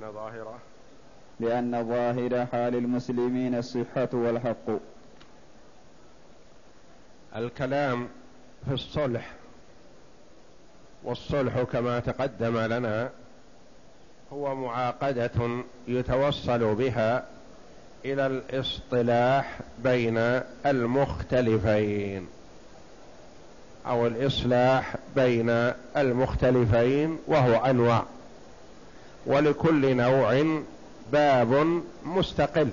لأن ظاهرة. لأن ظاهر حال المسلمين الصحة والحق. الكلام في الصلح والصلح كما تقدم لنا هو معاقدة يتوصل بها إلى الاصطلاح بين المختلفين أو الإصلاح بين المختلفين وهو أنواع. ولكل نوع باب مستقل.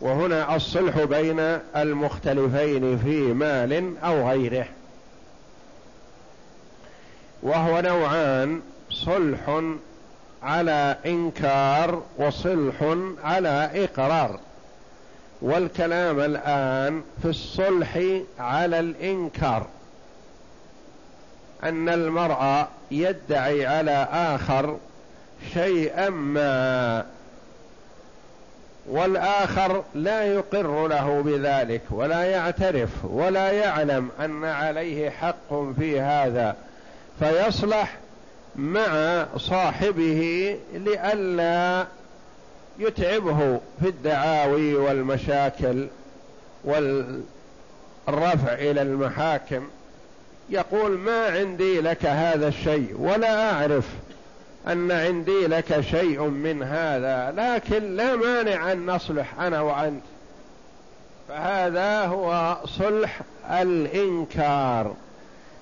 وهنا الصلح بين المختلفين في مال أو غيره. وهو نوعان صلح على إنكار وصلح على إقرار. والكلام الآن في الصلح على الإنكار. أن المرأة يدعي على آخر شيئا ما. والآخر لا يقر له بذلك ولا يعترف ولا يعلم أن عليه حق في هذا فيصلح مع صاحبه لئلا يتعبه في الدعاوي والمشاكل والرفع إلى المحاكم. يقول ما عندي لك هذا الشيء ولا أعرف. أن عندي لك شيء من هذا لكن لا مانع أن نصلح أنا وأنت. فهذا هو صلح الإنكار.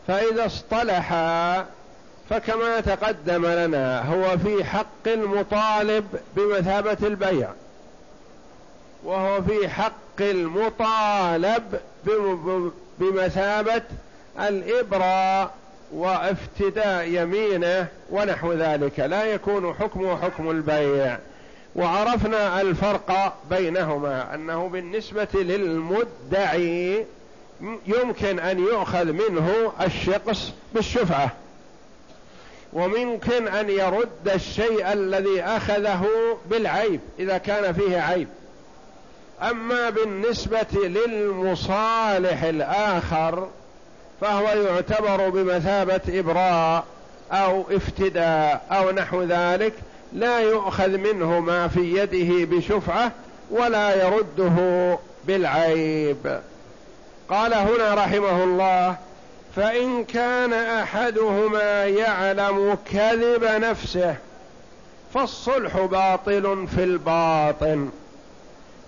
فإذا اصطلحا فكما تقدم لنا هو في حق المطالب بمثابة البيع. وهو في حق المطالب بمثابة الإبراء وافتداء يمينه ونحو ذلك. لا يكون حكمه حكم البيع. وعرفنا الفرق بينهما أنه بالنسبة للمدعي يمكن أن يؤخذ منه الشقص بالشفعة. وممكن أن يرد الشيء الذي أخذه بالعيب إذا كان فيه عيب. أما بالنسبة للمصالح الآخر فهو يعتبر بمثابة إبراء أو افتداء أو نحو ذلك لا يؤخذ منه ما في يده بشفعة ولا يرده بالعيب. قال هنا رحمه الله فإن كان أحدهما يعلم كذب نفسه فالصلح باطل في الباطن.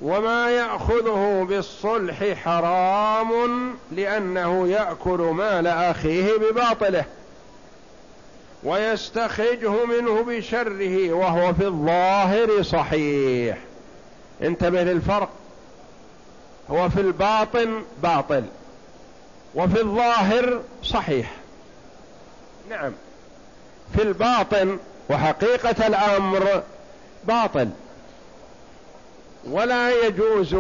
وما يأخذه بالصلح حرام لأنه يأكل مال أخيه بباطله ويستخرجه منه بشره وهو في الظاهر صحيح. انتبه للفرق. هو في الباطن باطل وفي الظاهر صحيح. نعم في الباطن وحقيقة الأمر باطل. ولا يجوز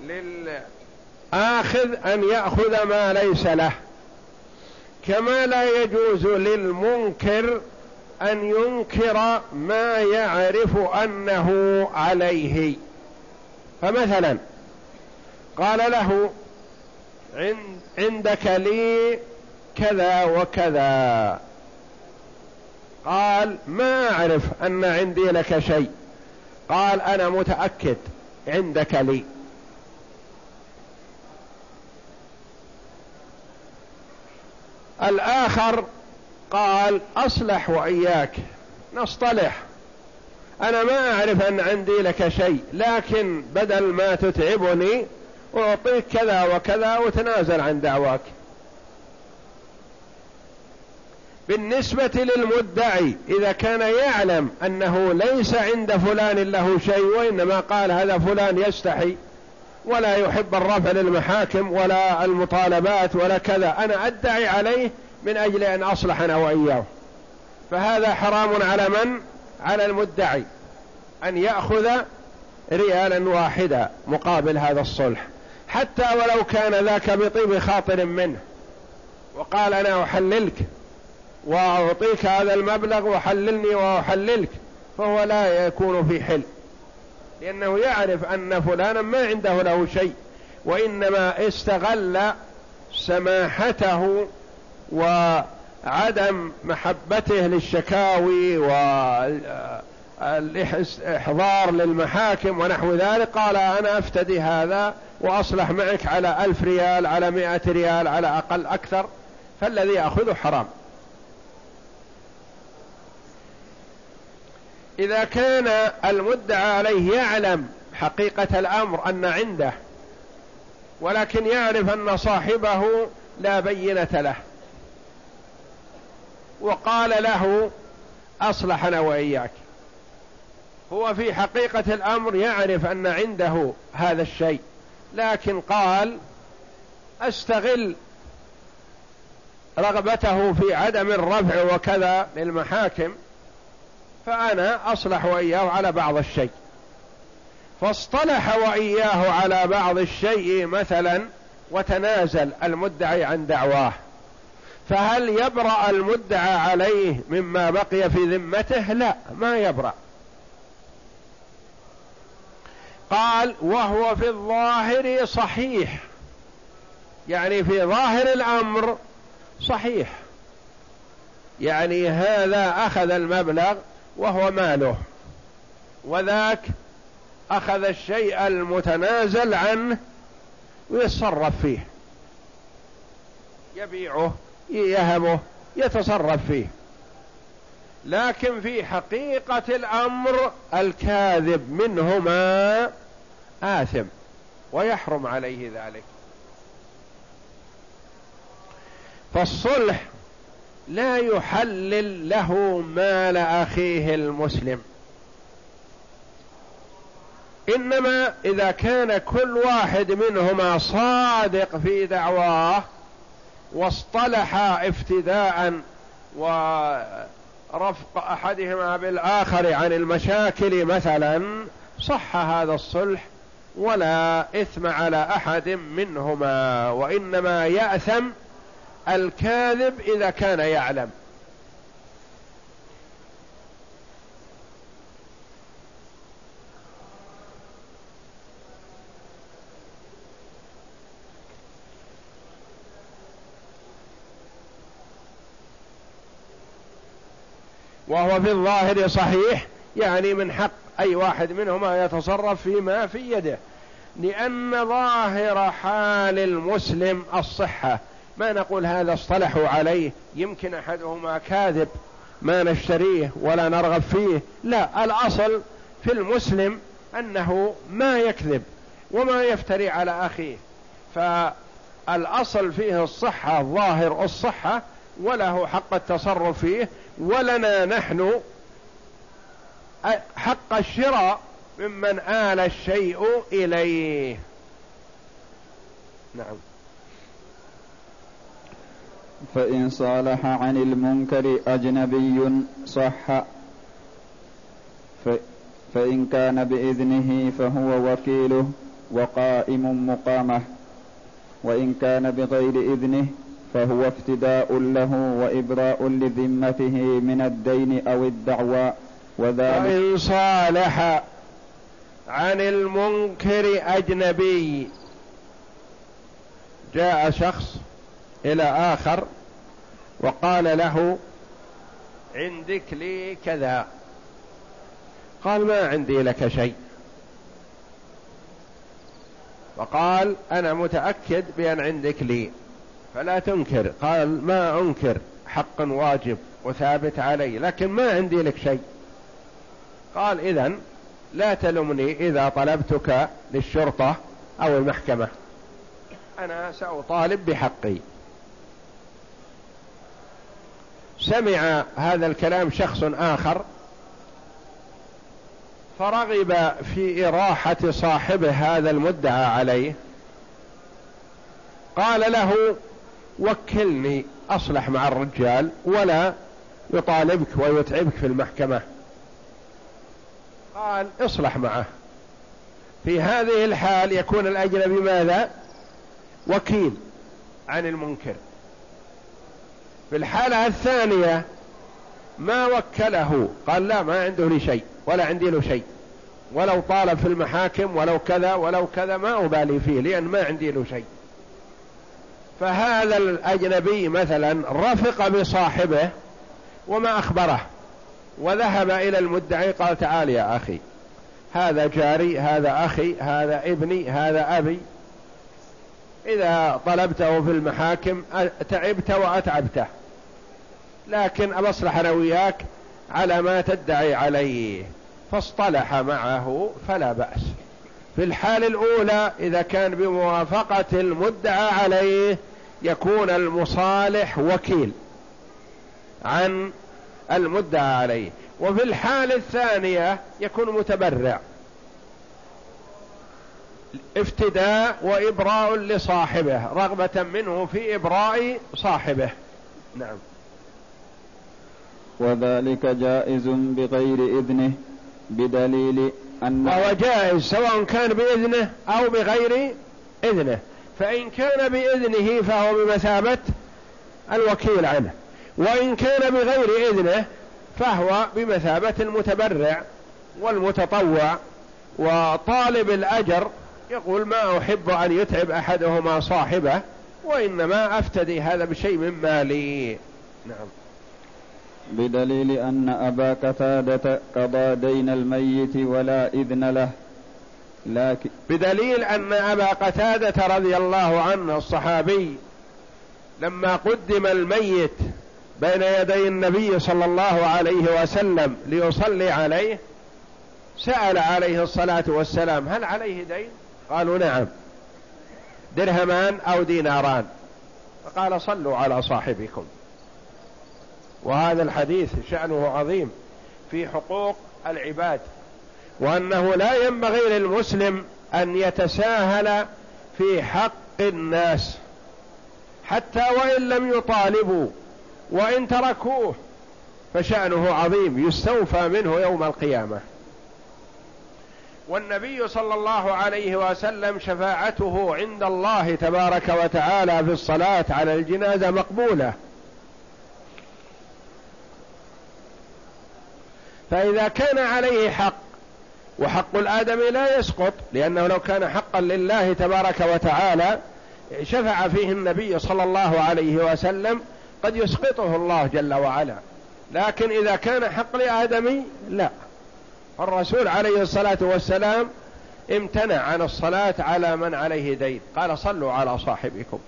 للآخذ أن يأخذ ما ليس له. كما لا يجوز للمنكر أن ينكر ما يعرف أنه عليه. فمثلا قال له عندك لي كذا وكذا. قال ما أعرف أن عندي لك شيء. قال أنا متأكد عندك لي. الآخر قال أصلح وإياك نصطلح. أنا ما أعرف أن عندي لك شيء لكن بدل ما تتعبني أعطيك كذا وكذا وتنازل عن دعواك. بالنسبة للمدعي إذا كان يعلم أنه ليس عند فلان له شيء وإنما قال هذا فلان يستحي ولا يحب الرفع للمحاكم ولا المطالبات ولا كذا. أنا أدعي عليه من أجل أن أصلح أنا وإياه. فهذا حرام على من؟ على المدعي. أن يأخذ ريالا واحدا مقابل هذا الصلح. حتى ولو كان ذاك بطيب خاطر منه. وقال أنا أحللك. وأعطيك هذا المبلغ وحللني وأحللك فهو لا يكون في حل. لأنه يعرف أن فلانا ما عنده له شيء وإنما استغل سماحته عدم محبته للشكاوي والإحضار للمحاكم ونحو ذلك قال أنا أفتدي هذا وأصلح معك على ألف ريال على مئة ريال على أقل أكثر فالذي يأخذه حرام. إذا كان المدعى عليه يعلم حقيقة الأمر أن عنده ولكن يعرف أن صاحبه لا بينة له وقال له أصلحنا وإياك. هو في حقيقة الأمر يعرف أن عنده هذا الشيء لكن قال أستغل رغبته في عدم الرفع وكذا للمحاكم. فأنا أصلح وإياه على بعض الشيء. فاصطلح وإياه على بعض الشيء مثلا وتنازل المدعي عن دعواه. فهل يبرأ المدعى عليه مما بقي في ذمته؟ لا ما يبرأ. قال وهو في الظاهر صحيح. يعني في ظاهر الأمر صحيح. يعني هذا أخذ المبلغ وهو ماله. وذاك أخذ الشيء المتنازل عنه ويتصرف فيه. يبيعه يهبه يتصرف فيه. لكن في حقيقة الأمر الكاذب منهما آثم ويحرم عليه ذلك. فالصلح لا يحلل له مال أخيه المسلم. إنما إذا كان كل واحد منهما صادق في دعواه واصطلح افتداء ورفق أحدهما بالآخر عن المشاكل مثلا صح هذا الصلح ولا إثم على أحد منهما وإنما يأثم الكاذب إذا كان يعلم. وهو في الظاهر صحيح يعني من حق أي واحد منهما يتصرف فيما في يده لأن ظاهر حال المسلم الصحة. ما نقول هذا اصطلحوا عليه يمكن أحدهما كاذب ما نشتريه ولا نرغب فيه. لا الأصل في المسلم أنه ما يكذب وما يفتري على أخيه. فالأصل فيه الصحة ظاهر الصحة وله حق التصرف فيه ولنا نحن حق الشراء ممن آل الشيء إليه. نعم. فإن صالح عن المنكر أجنبي صح. فإن كان بإذنه فهو وكيله وقائم مقامه. وإن كان بغير إذنه فهو افتداء له وإبراء لذمته من الدين أو الدعوى. وذلك وإن صالح عن المنكر أجنبي. جاء شخص إلى آخر وقال له عندك لي كذا. قال ما عندي لك شيء. وقال أنا متأكد بأن عندك لي. فلا تنكر. قال ما أنكر. حق واجب وثابت علي. لكن ما عندي لك شيء. قال إذا لا تلمني إذا طلبتك للشرطة أو المحكمة. أنا سأطالب بحقي. سمع هذا الكلام شخص آخر فرغب في إراحة صاحبه هذا المدعى عليه قال له وكلني أصلح مع الرجال ولا يطالبك ويتعبك في المحكمة. قال اصلح معه. في هذه الحال يكون الأجنبي ماذا وكيل عن المنكر. في الحالة الثانية ما وكله. قال لا ما عنده لي شيء ولا عندي له شيء. ولو طالب في المحاكم ولو كذا ولو كذا ما أبالي فيه لأن ما عندي له شيء. فهذا الأجنبي مثلا رفق بصاحبه وما أخبره وذهب إلى المدعي قال تعال يا أخي هذا جاري هذا أخي هذا ابني هذا أبي. إذا طلبته في المحاكم تعبت وأتعبته. لكن أبصلح أنا وياك على ما تدعي عليه. فاصطلح معه فلا بأس. في الحال الأولى إذا كان بموافقة المدعى عليه يكون المصالح وكيل عن المدعى عليه. وفي الحال الثانية يكون متبرع. افتداء وإبراء لصاحبه رغبة منه في إبراء صاحبه. نعم. وذلك جائز بغير إذنه بدليل أن وهو جائز سواء كان بإذنه أو بغير إذنه. فإن كان بإذنه فهو بمثابة الوكيل عنه. وإن كان بغير إذنه فهو بمثابة المتبرع والمتطوع. وطالب الأجر يقول ما أحب أن يتعب أحدهما صاحبه وإنما أفتدي هذا بشيء من مالي. نعم. بدليل أن أبا قتادة قضى دين الميت ولا إذن له. لكن بدليل أن أبا قتادة رضي الله عنه الصحابي لما قدم الميت بين يدي النبي صلى الله عليه وسلم ليصلي عليه سأل عليه الصلاة والسلام هل عليه دين؟ قالوا نعم. درهمان أو ديناران. فقال صلوا على صاحبكم. وهذا الحديث شأنه عظيم في حقوق العباد وأنه لا ينبغي للمسلم أن يتساهل في حق الناس حتى وإن لم يطالبوا وإن تركوه فشأنه عظيم يستوفى منه يوم القيامة. والنبي صلى الله عليه وسلم شفاعته عند الله تبارك وتعالى في الصلاة على الجنازة مقبولة. فإذا كان عليه حق وحق الآدمي لا يسقط لأنه لو كان حقا لله تبارك وتعالى شفع فيه النبي صلى الله عليه وسلم قد يسقطه الله جل وعلا. لكن إذا كان حق لآدمي لا. الرسول عليه الصلاة والسلام امتنع عن الصلاة على من عليه دين. قال صلوا على صاحبكم.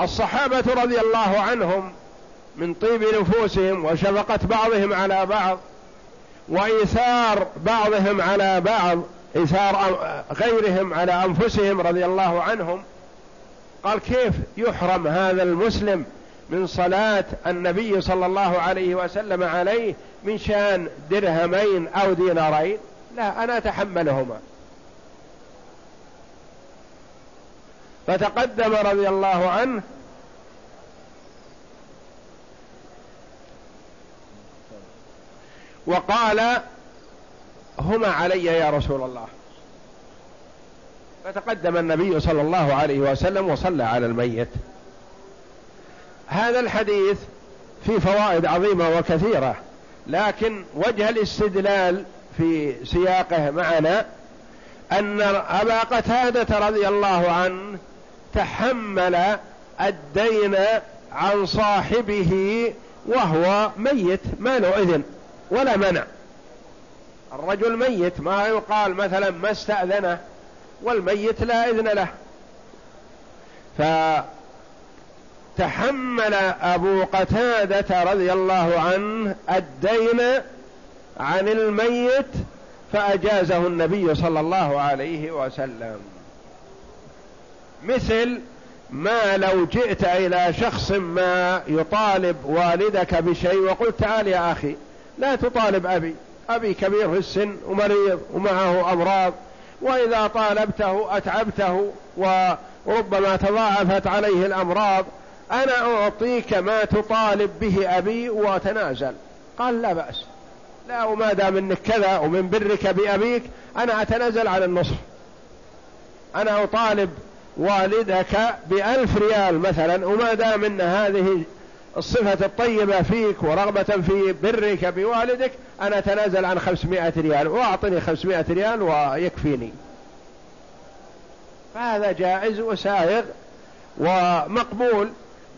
الصحابة رضي الله عنهم من طيب نفوسهم وشفقة بعضهم على بعض وإيثار بعضهم على بعض إيثار غيرهم على أنفسهم رضي الله عنهم. قال كيف يحرم هذا المسلم من صلاة النبي صلى الله عليه وسلم عليه من شان درهمين أو دينارين؟ لا أنا أتحملهما. فتقدم رضي الله عنه وقال هما علي يا رسول الله. فتقدم النبي صلى الله عليه وسلم وصلى على الميت. هذا الحديث في فوائد عظيمة وكثيرة لكن وجه الاستدلال في سياقه معنا أن أبا قتادة رضي الله عنه تحمل الدين عن صاحبه وهو ميت ما له إذن. ولا منع. الرجل ميت ما يقال مثلا ما استأذنه والميت لا إذن له. فتحمل أبو قتادة رضي الله عنه الدين عن الميت فأجازه النبي صلى الله عليه وسلم. مثل ما لو جئت إلى شخص ما يطالب والدك بشيء وقلت تعال يا أخي. لا تطالب أبي. أبي كبير في السن ومريض ومعه أمراض. وإذا طالبته أتعبته وربما تضاعفت عليه الأمراض أنا أعطيك ما تطالب به أبي وأتنازل. قال لا بأس. لا وما دام منك كذا ومن برك بأبيك أنا أتنازل عن النصف أنا أطالب والدك بألف ريال مثلا وما دام إن هذه الصفة الطيبة فيك ورغبة في برك بوالدك أنا أتنازل عن خمسمائة ريال وأعطني خمسمائة ريال ويكفيني. فهذا جائز وسائغ ومقبول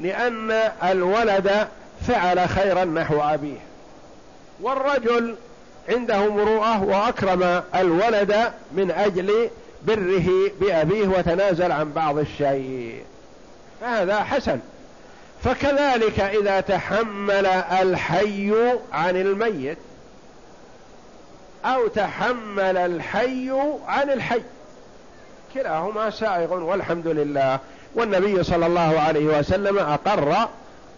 لأن الولد فعل خيرا نحو أبيه. والرجل عنده مروءة وأكرم الولد من أجل بره بأبيه وتنازل عن بعض الشيء. فهذا حسن. فكذلك إذا تحمل الحي عن الميت أو تحمل الحي عن الحي. كلاهما سائغ والحمد لله. والنبي صلى الله عليه وسلم أقر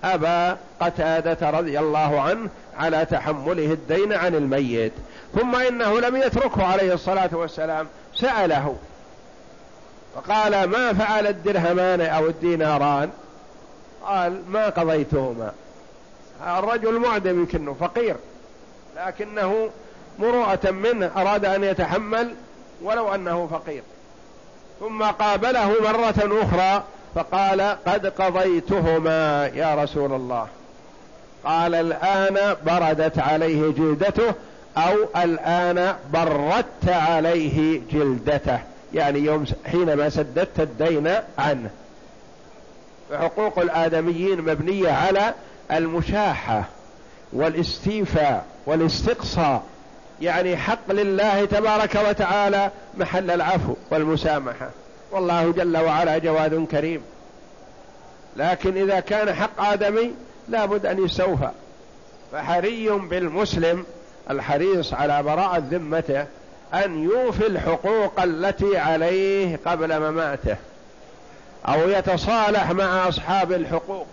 أبا قتادة رضي الله عنه على تحمله الدين عن الميت. ثم إنه لم يتركه عليه الصلاة والسلام سأله. فقال ما فعل الدرهمان أو الديناران؟ قال ما قضيتهما. الرجل معدم يمكنه فقير لكنه مروءة منه أراد أن يتحمل ولو أنه فقير. ثم قابله مرة أخرى فقال قد قضيتهما يا رسول الله. قال الآن بردت عليه جلدته أو الآن بردت عليه جلدته. يعني يوم حينما سددت الدين عنه. فحقوق الآدميين مبنية على المشاحة والاستيفاء والاستقصاء يعني حق لله تبارك وتعالى محل العفو والمسامحة. والله جل وعلا جواد كريم. لكن إذا كان حق آدمي لابد أن يستوفى. فحري بالمسلم الحريص على براءة ذمته أن يوفي الحقوق التي عليه قبل مماته. أو يتصالح مع أصحاب الحقوق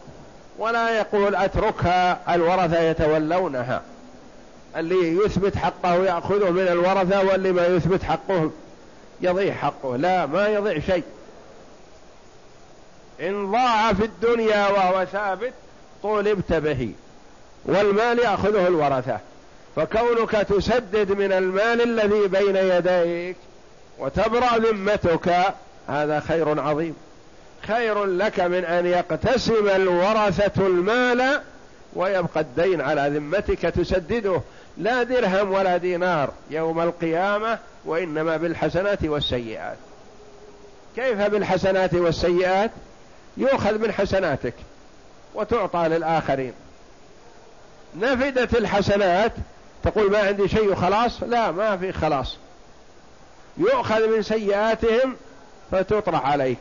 ولا يقول أتركها الورثة يتولونها. اللي يثبت حقه يأخذه من الورثة واللي ما يثبت حقه يضيع حقه. لا ما يضيع شيء. إن ضاع في الدنيا وهو ثابت طولبت به والمال يأخذه الورثة. فكونك تسدد من المال الذي بين يديك وتبرأ ذمتك هذا خير عظيم. خير لك من أن يقتسم الورثة المال ويبقى الدين على ذمتك تسدده. لا درهم ولا دينار يوم القيامة وإنما بالحسنات والسيئات. كيف بالحسنات والسيئات؟ يؤخذ من حسناتك وتعطى للآخرين. نفدت الحسنات تقول ما عندي شيء خلاص؟ لا ما في خلاص. يؤخذ من سيئاتهم فتطرح عليك.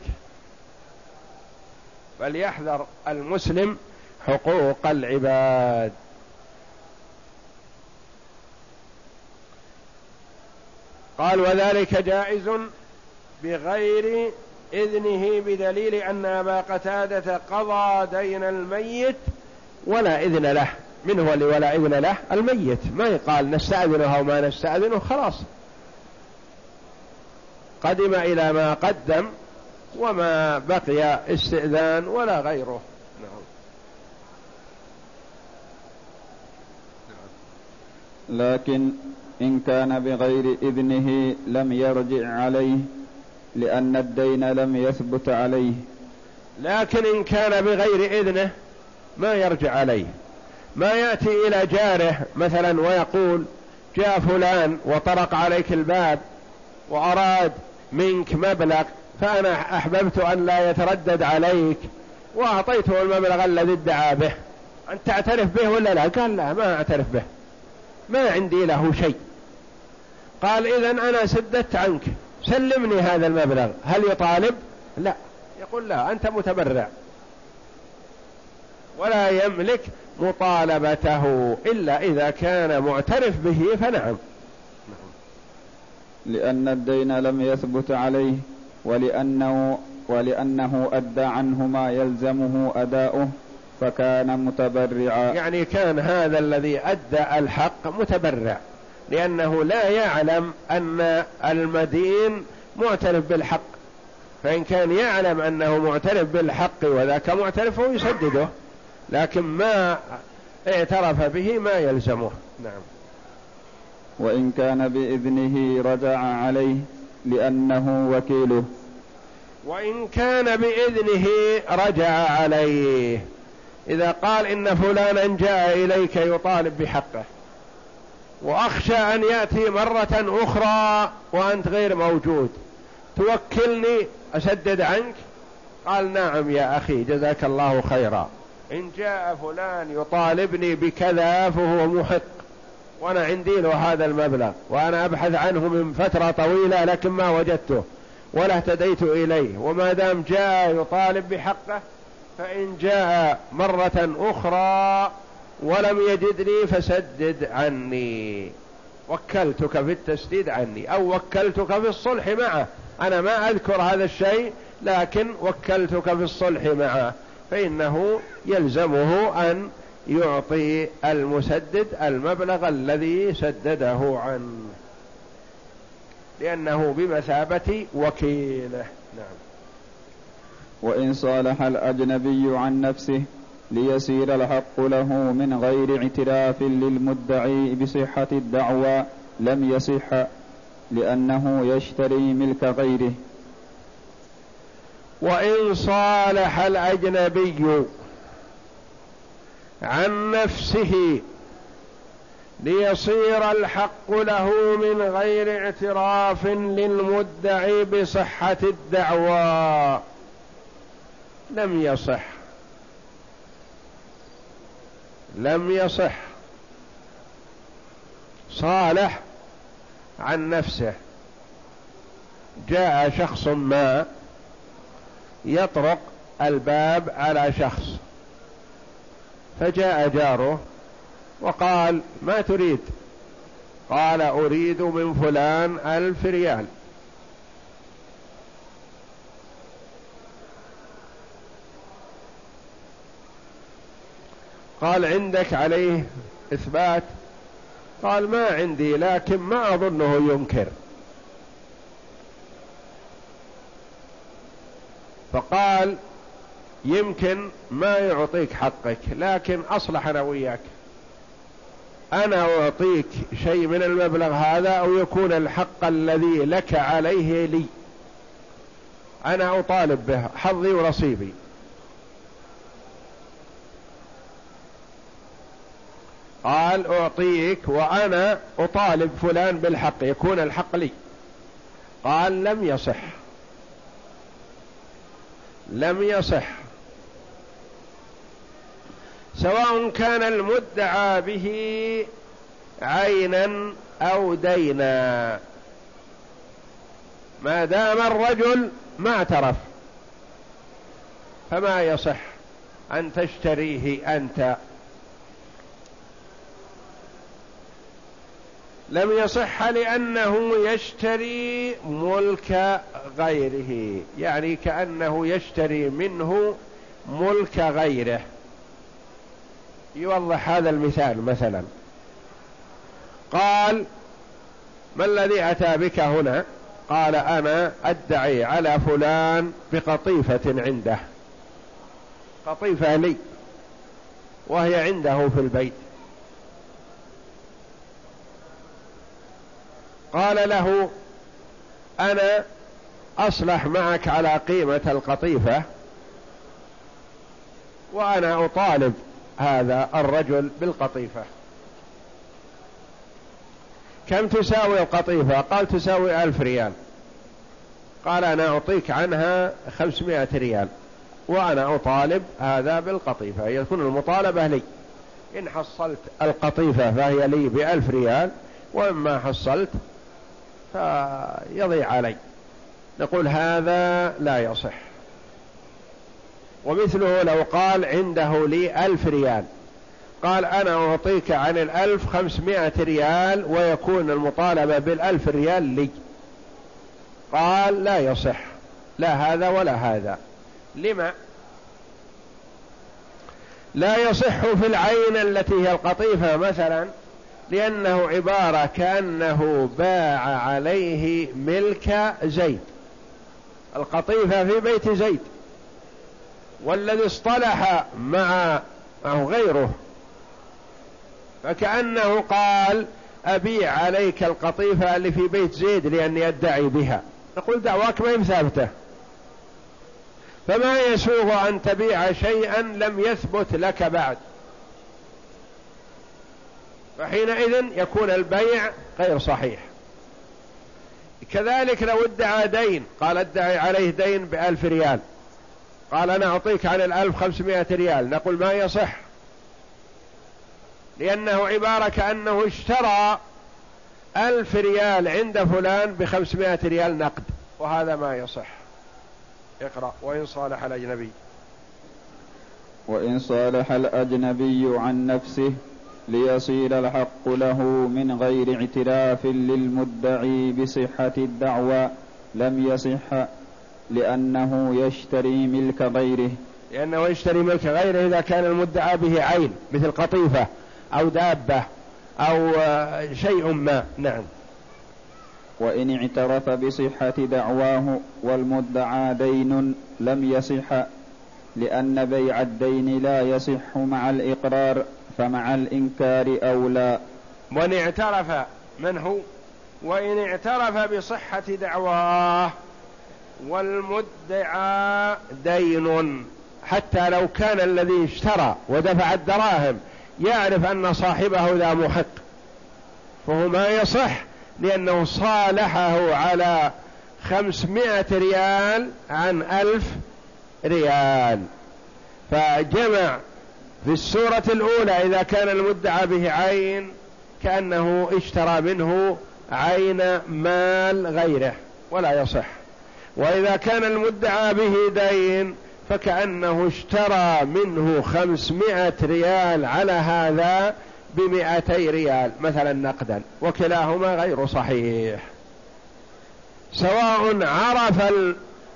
فليحذر المسلم حقوق العباد. قال وذلك جائز بغير إذنه بدليل أن أبا قتادة قضى دين الميت ولا إذن له من هو اللي ولا إذن له الميت. ما يقال نستأذنه أو ما نستأذنه خلاص. قدم إلى ما قدم وما بقي استئذان ولا غيره. نعم. لكن إن كان بغير إذنه لم يرجع عليه لأن الدين لم يثبت عليه. لكن إن كان بغير إذنه ما يرجع عليه. ما يأتي إلى جاره مثلا ويقول جاء فلان وطرق عليك الباب وأراد منك مبلغ فأنا أحببت أن لا يتردد عليك وأعطيته المبلغ الذي ادعى به. أن تعترف به ولا لا؟ قال لا ما أعترف به. ما عندي له شيء. قال إذا أنا سددت عنك. سلمني هذا المبلغ. هل يطالب؟ لا. يقول لا أنت متبرع. ولا يملك مطالبته إلا إذا كان معترف به فنعم. لأن الدين لم يثبت عليه. ولأنه ولأنه أدى عنه ما يلزمه أداؤه فكان متبرعا. يعني كان هذا الذي أدى الحق متبرع لأنه لا يعلم أن المدين معترف بالحق. فإن كان يعلم أنه معترف بالحق وذاك معترف يسدده لكن ما اعترف به ما يلزمه. نعم. وإن كان بإذنه رجع عليه لأنه وكيله. وإن كان بإذنه رجع عليه. إذا قال إن فلانا جاء إليك يطالب بحقه. وأخشى أن يأتي مرة أخرى وأنت غير موجود. توكلني أسدد عنك؟ قال نعم يا أخي جزاك الله خيرا. إن جاء فلان يطالبني بكذا فهو محق. وأنا عندي له هذا المبلغ وأنا أبحث عنه من فترة طويلة لكن ما وجدته ولا اهتديت إليه وما دام جاء يطالب بحقه فإن جاء مرة أخرى ولم يجدني فسدد عني. وكلتك في التسديد عني أو وكلتك في الصلح معه. أنا ما أذكر هذا الشيء لكن وكلتك في الصلح معه. فإنه يلزمه أن يعطي المسدد المبلغ الذي سدده عنه. لأنه بمثابة وكيله. نعم. وإن صالح الأجنبي عن نفسه ليسير الحق له من غير اعتراف للمدعي بصحة الدعوى لم يصح لأنه يشتري ملك غيره. وإن صالح الأجنبي عن نفسه ليصير الحق له من غير اعتراف للمدعي بصحة الدعوى. لم يصح. لم يصح. صالح عن نفسه. جاء شخص ما يطرق الباب على شخص. فجاء جاره وقال ما تريد؟ قال أريد من فلان ألف ريال. قال عندك عليه إثبات؟ قال ما عندي لكن ما أظنه ينكر. فقال يمكن ما يعطيك حقك لكن أصلح أنا وياك. أنا أعطيك شيء من المبلغ هذا أو يكون الحق الذي لك عليه لي. أنا أطالب به حظي ورصيبي قال أعطيك وأنا أطالب فلان بالحق يكون الحق لي. قال لم يصح. لم يصح. سواء كان المدعى به عينا أو دينا. ما دام الرجل ما اعترف فما يصح أن تشتريه أنت. لم يصح لأنه يشتري ملك غيره يعني كأنه يشتري منه ملك غيره. يوضح هذا المثال مثلا. قال ما الذي أتى بك هنا؟ قال أنا أدعي على فلان بقطيفة عنده. قطيفة لي وهي عنده في البيت. قال له أنا أصلح معك على قيمة القطيفة وأنا أطالب هذا الرجل بالقطيفة. كم تساوي القطيفة؟ قال تساوي ألف ريال. قال أنا أعطيك عنها خمسمائة ريال. وأنا أطالب هذا بالقطيفة. يكون المطالبة لي. إن حصلت القطيفة فهي لي بألف ريال. وإما حصلت فيضيع علي. نقول هذا لا يصح. ومثله لو قال عنده لي ألف ريال. قال أنا أعطيك عن الألف خمسمائة ريال ويكون المطالبة بالألف ريال لي. قال لا يصح. لا هذا ولا هذا. لما؟ لا يصح في العين التي هي القطيفة مثلا لأنه عبارة كأنه باع عليه ملك زيد. القطيفة في بيت زيد. والذي اصطلح مع معه غيره فكأنه قال أبيع عليك القطيفة اللي في بيت زيد لأني أدعي بها. نقول دعواك ما ثابتة فما يسوغ أن تبيع شيئا لم يثبت لك بعد. فحينئذ يكون البيع غير صحيح. كذلك لو ادعى دين قال ادعي عليه دين بألف ريال. قال أنا أعطيك عن الألف خمسمائة ريال. نقول ما يصح. لأنه عبارة كأنه اشترى ألف ريال عند فلان بخمسمائة ريال نقد. وهذا ما يصح. اقرأ. وإن صالح الأجنبي. وإن صالح الأجنبي عن نفسه ليصير الحق له من غير اعتراف للمدعي بصحة الدعوى لم يصح لأنه يشتري ملك غيره. لأنه يشتري ملك غيره إذا كان المدعى به عين مثل قطيفة أو دابة أو شيء ما. نعم. وإن اعترف بصحة دعواه والمدعى دين لم يصح لأن بيع الدين لا يصح مع الإقرار فمع الإنكار أولى. وإن اعترف من هو؟ وإن اعترف بصحة دعواه والمدعى. دين حتى لو كان الذي اشترى ودفع الدراهم يعرف أن صاحبه ذا محق. فهو ما يصح لأنه صالحه على خمسمائة ريال عن ألف ريال. فجمع في السورة الأولى إذا كان المدعى به عين كأنه اشترى منه عين مال غيره ولا يصح. وإذا كان المدعى به دين فكأنه اشترى منه خمسمائة ريال على هذا بمئتي ريال مثلا نقدا وكلاهما غير صحيح. سواء عرف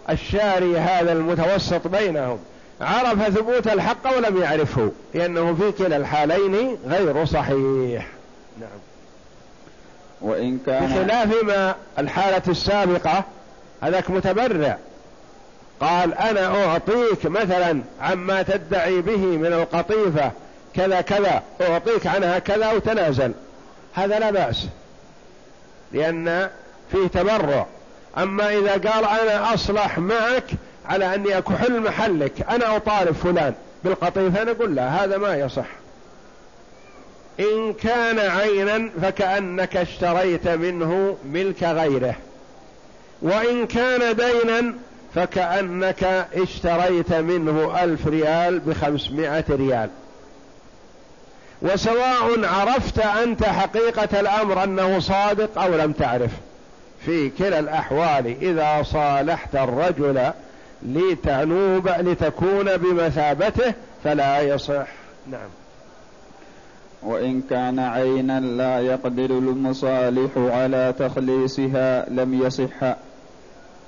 الشاري هذا المتوسط بينهم عرف ثبوت الحق ولم يعرفه لأنه في كلا الحالين غير صحيح. نعم. وإن كان بخلاف ما الحالة السابقة هذاك متبرع. قال أنا أعطيك مثلا عما تدعي به من القطيفة كذا كذا أعطيك عنها كذا وتنازل. هذا لا بأس لأن فيه تبرع. أما إذا قال أنا أصلح معك على أني أكحل محلك أنا أطالب فلان بالقطيفة نقول لا هذا ما يصح. إن كان عينا فكأنك اشتريت منه ملك غيره. وإن كان دينا فكأنك اشتريت منه ألف ريال بخمسمائة ريال. وسواء عرفت أنت حقيقة الأمر أنه صادق أو لم تعرف. في كلا الأحوال إذا صالحت الرجل لتنوب لتكون بمثابته فلا يصح. نعم. وإن كان عينا لا يقدر المصالح على تخليصها لم يصح.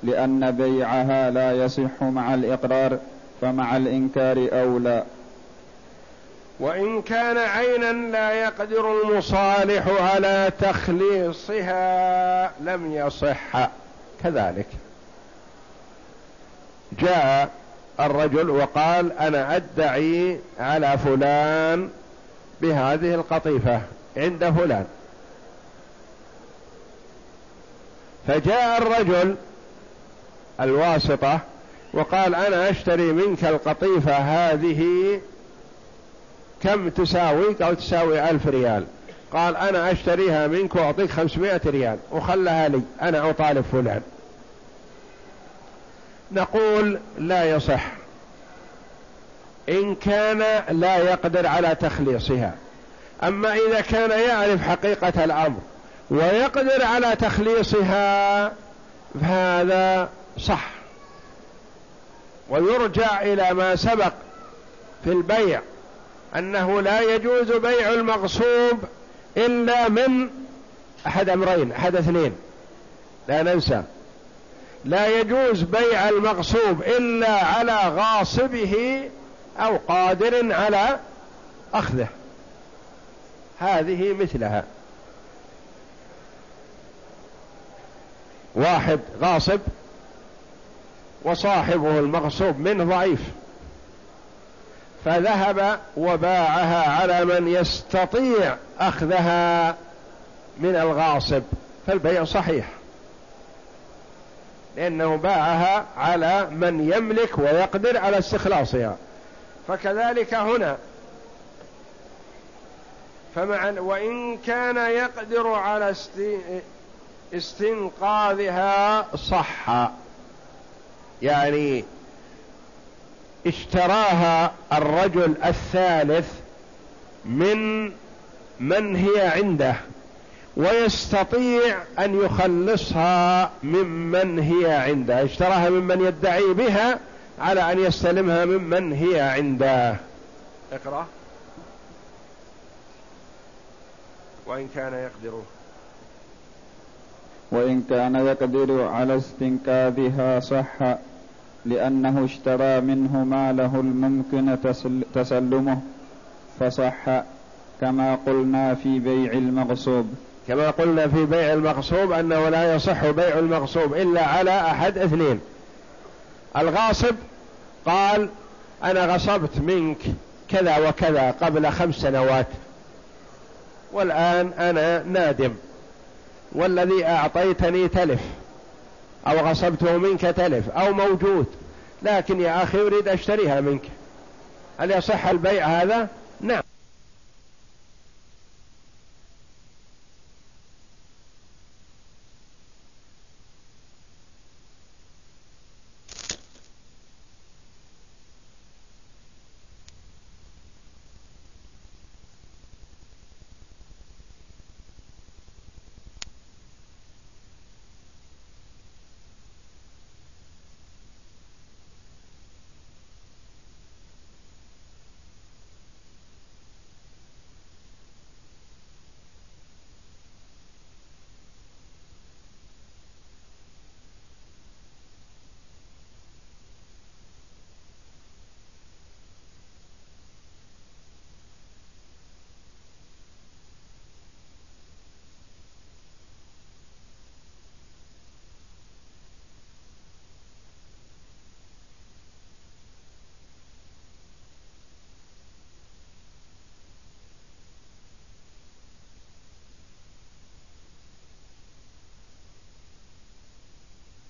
لأن بيعها لا يصح مع الإقرار فمع الإنكار أولى. وإن كان عينا لا يقدر المصالح على تخليصها لم يصح. كذلك. جاء الرجل وقال أنا أدعي على فلان بهذه القطيفة عند فلان. فجاء الرجل الواسطة وقال أنا أشتري منك القطيفة هذه كم تساوي قال تساوي ألف ريال. قال أنا أشتريها منك وأعطيك خمسمائة ريال وخلها لي أنا أطالب فلان. نقول لا يصح. إن كان لا يقدر على تخليصها. أما إذا كان يعرف حقيقة الأمر ويقدر على تخليصها فهذا صح. ويرجع إلى ما سبق في البيع أنه لا يجوز بيع المغصوب إلا من أحد أمرين أحد اثنين. لا ننسى. لا يجوز بيع المغصوب إلا على غاصبه أو قادر على أخذه. هذه مثلها. واحد غاصب وصاحبه المغصوب منه ضعيف. فذهب وباعها على من يستطيع أخذها من الغاصب. فالبيع صحيح. لأنه باعها على من يملك ويقدر على استخلاصها. فكذلك هنا. فمع وإن كان يقدر على استنقاذها صح يعني اشتراها الرجل الثالث من من هي عنده ويستطيع أن يخلصها ممن هي عنده. اشتراها ممن يدعي بها على أن يستلمها ممن هي عنده. اقرأ. وإن كان يقدر. وإن كان يقدر على استنكاذها صح. لأنه اشترى منه ما له الممكن تسلمه فصح كما قلنا في بيع المغصوب. كما قلنا في بيع المغصوب أنه لا يصح بيع المغصوب إلا على أحد اثنين. الغاصب قال أنا غصبت منك كذا وكذا قبل خمس سنوات والآن أنا نادم والذي أعطيتني تلف. أو غصبته منك تلف أو موجود. لكن يا أخي أريد أشتريها منك. هل يصح البيع هذا؟ نعم.